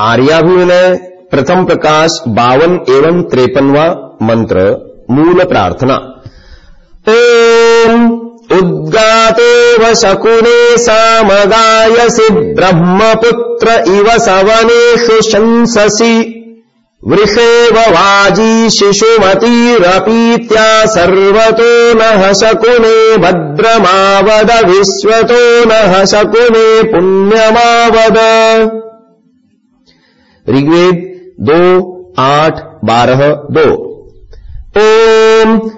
आर्याभिनय प्रथम प्रकाश बावन एवं त्रेपनवा मंत्र मूल प्रार्थना। ओम उद्गातेव शकुने सामगायसि ब्रह्मपुत्र इव सवनेषु शंससि वृषेव वाजी शिशुमतीरपीत्या सर्वतो नः शकुने भद्रमावद विश्वतो नः शकुने पुण्यमावद ऋग्वेद दो आठ बारह दो। ओम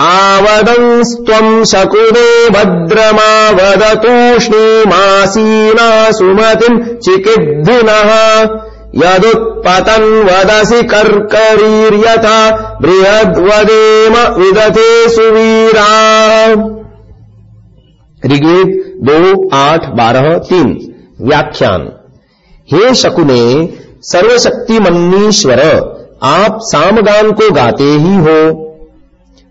आवदंस्त्वम् शकुने भद्रमावदतूष्णीमासीना सुमतिम् चिकिद्धिनः। यदुत्पतन् वदसि कर्करीर्यथा बृहद्वदेम विदते सुवीरा। ऋग्वेद दो आठ बारह तीन। व्याख्यान। हे शकुने सर्वशक्तिमन्नीश्वर, आप सामगान को गाते ही हो।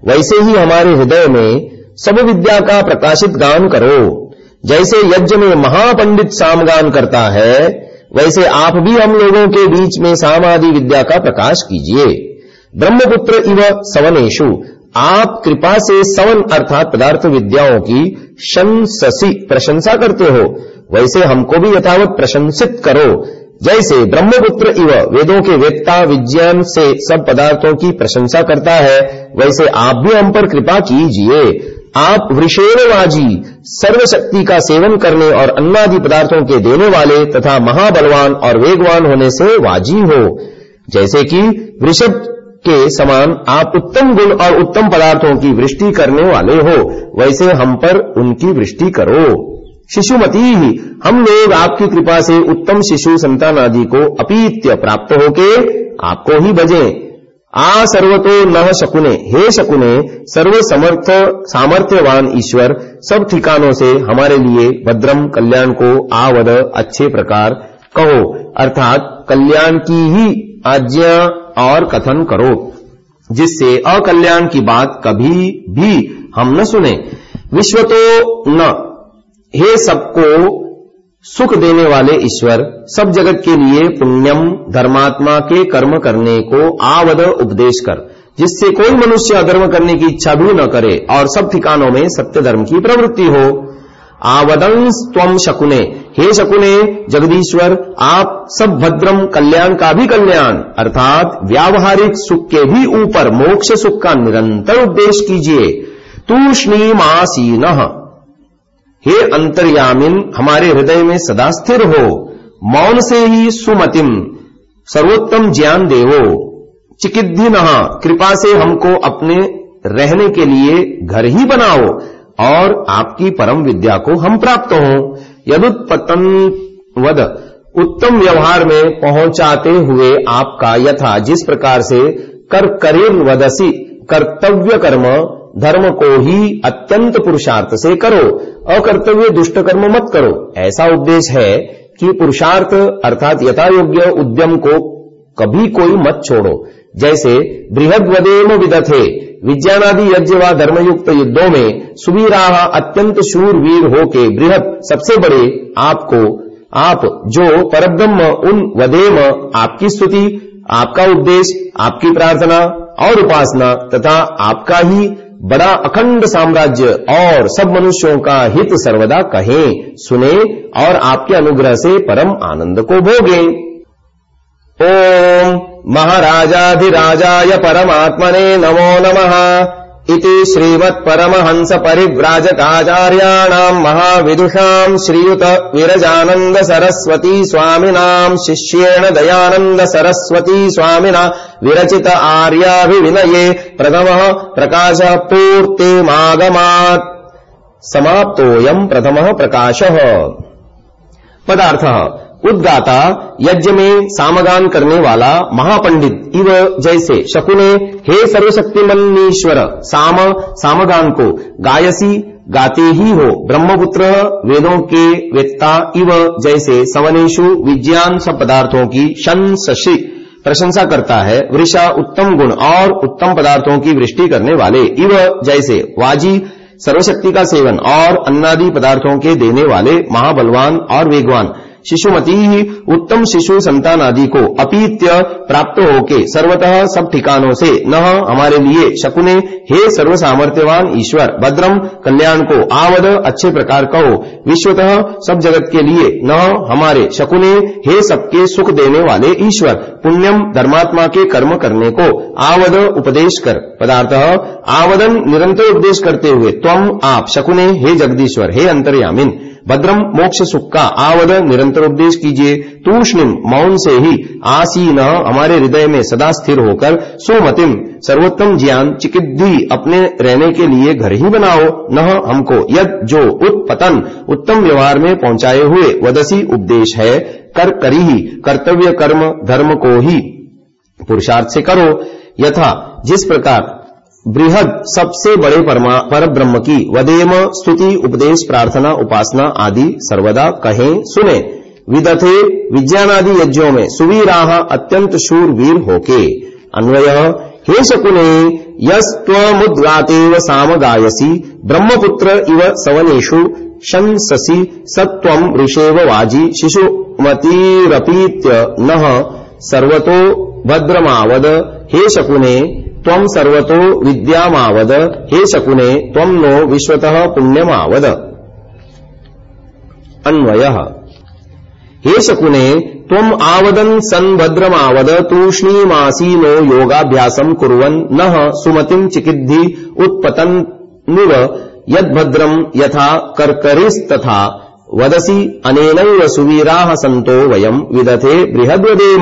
वैसे ही हमारे हृदय में सब विद्या का प्रकाशित गान करो। जैसे यज्ञ में महापंडित सामगान करता है, वैसे आप भी हम लोगों के बीच में सामादि विद्या का प्रकाश कीजिए। ब्रह्मपुत्र इव सवनेशु आप कृपा से सवन अर्थात पदार्थ विद्याओं की शंससी प्रशंसा करते हो। वैसे हमको भी यथावत प्रशंसित करो। जैसे ब्रह्मपुत्र इव वेदों के वेत्ता विज्ञान से सब पदार्थों की प्रशंसा करता है, वैसे आप भी हम पर कृपा कीजिए। आप वृषेणवाजी सर्वशक्ति का सेवन करने और अन्नादि पदार्थों के देने वाले तथा महाबलवान और वेगवान होने से वाजी हो। जैसे कि वृषभ के समान आप उत्तम गुण और उत्तम पदार्थों की वृष्टि करने वाले हो, वैसे हम पर उनकी वृष्टि करो। शिशुमती ही हम लोग आपकी कृपा से उत्तम शिशु संतान आदि को अपीत्य प्राप्त होके आपको ही बजे। आ सर्वतो न शकुने, हे शकुने सर्व समर्थ सामर्थ्यवान ईश्वर, सब ठिकानों से हमारे लिए भद्रम कल्याण को आवद अच्छे प्रकार कहो। अर्थात कल्याण की ही आज्ञा और कथन करो, जिससे अकल्याण की बात कभी भी हम न सुने। विश्व तो न। हे सबको सुख देने वाले ईश्वर, सब जगत के लिए पुण्यम, धर्मात्मा के कर्म करने को आवद उपदेश कर, जिससे कोई मनुष्य अधर्म करने की इच्छा भी न करे और सब ठिकानों में सत्य धर्म की प्रवृत्ति हो। आवदंस शकुने। हे शकुने, जगदीश्वर, आप सब भद्रम कल्याण का भी कल्याण, अर्थात व्यावहारिक सुख के भी ऊपर, मोक्ष सुख का निरंतर उपदेश कीजिए। तूष्णीमासीन। हे अंतर्यामिन, हमारे हृदय में सदा स्थिर हो। मौन से ही सुमतिम, सर्वोत्तम ज्ञान देवो। चिकिद्धि नहा, कृपा से हमको अपने रहने के लिए घर ही बनाओ, और आपकी परम विद्या को हम प्राप्त हो। यदुत्पतन वद, उत्तम व्यवहार में पहुंचाते हुए आपका यथा, जिस प्रकार से कर करीर वदसी, कर्तव्य कर्म धर्म को ही अत्यंत पुरुषार्थ से करो, अकर्तव्य दुष्ट कर्म मत करो। ऐसा उपदेश है कि पुरुषार्थ अर्थात यथा योग्य उद्यम को कभी कोई मत छोड़ो। जैसे बृहद वदेम विदथे, विज्ञानादि यज्ञ व धर्मयुक्त युद्धों में सुवीराह अत्यंत शूर वीर होके बृहद सबसे बड़े आपको, आप जो परब्रह्म, उन वदेम, आपकी स्तुति, आपका उपदेश, आपकी प्रार्थना और उपासना तथा आपका ही बड़ा अखंड साम्राज्य और सब मनुष्यों का हित सर्वदा कहें, सुने और आपके अनुग्रह से परम आनंद को भोगे। ओम महाराजाधिराजाय परमात्मने नमो नमः। इति श्रीमत्परमहंस परिव्राजकाचार्याणाम् महाविदुषाम् श्रीयुत विरजानन्द सरस्वती स्वामिनाम् शिष्येण दयानन्द सरस्वती स्वामिना विरचित आर्याभिविनये प्रथमः प्रकाशः पूर्तिमागमात् समाप्तोऽयम् प्रथमः प्रकाशः। पदार्थः। उद्गाता यज्ञ में सामगान करने वाला महापंडित इव जैसे शकुने, हे सर्वशक्तिमनीश्वर साम, सामगान को, गायसी, गाते ही हो, ब्रह्मपुत्र, वेदों के वेत्ता इव जैसे सवनेशु विज्ञान सब पदार्थों की शंसि प्रशंसा करता है, वृषा उत्तम गुण और उत्तम पदार्थों की वृष्टि करने वाले इव जैसे वाजी, सर्वशक्ति का सेवन और अन्नादि पदार्थों के देने वाले महाबलवान और वेगवान। शिशुमती ही उत्तम शिशु संतान आदि को अपीत्य प्राप्त होके सर्वतः सब ठिकानों से, न हमारे लिए शकुने, हे सर्व सामर्थ्यवान ईश्वर, भद्रम कल्याण को आवद, अच्छे प्रकार कहो। विश्वतः सब जगत के लिए, न हमारे शकुने, हे सबके सुख देने वाले ईश्वर, पुण्यम धर्मात्मा के कर्म करने को आवद, उपदेश कर। पदार्थ, आवदन निरंतर उपदेश करते हुए त्वम आप शकुने, हे जगदीश्वर, हे अंतर्यामिन। भद्रम मोक्ष सुख का आवद निरंतर उपदेश कीजिए। तूष्णिम, मौन से ही आसीन, हमारे हृदय में सदा स्थिर होकर सुमतिम, सर्वोत्तम ज्ञान, चिकिद्धि अपने रहने के लिए घर ही बनाओ। न हमको यद जो उत्पतन, उत्तम व्यवहार में पहुँचाए हुए वदसी उपदेश है। कर करी ही कर्तव्य कर्म, धर्म को ही पुरुषार्थ से करो। यथा, जिस प्रकार बृहद, सबसे बड़े पर ब्रह्म की वदेम, स्तुति, उपदेश, प्रार्थना, उपासना आदि सर्वदा कहें, सुने। विदथे विज्ञानादि यज्ञों में सुवीराह, अत्यंत शूर वीर होके। अन्वय, हे शकुने यस्त्वमुद्गातेव साम गायसी ब्रह्मपुत्र इव सवनेषु, शंससी सत्वम ऋषेव वाजी, शिशुमतीरपीत्य नः, सर्वतो भद्रमावद। हे शकुने त्वम सर्वतो विद्यामावद। हे शकुने त्वम नो विश्वतः पुण्यमावद। अन्वय। हे शकुने, त्वम आवदन सन भद्रमावद, तूष्णीमासी नो योगाभ्यासम कुर्वन्। नः सुमतिम चिकिद्धि उत्पतन्निव यद्भद्रम यथा कर्करिस्तथा वदसी अनेनैव सुवीराः सन्तो वयम् विदथे बृहद्वदेम।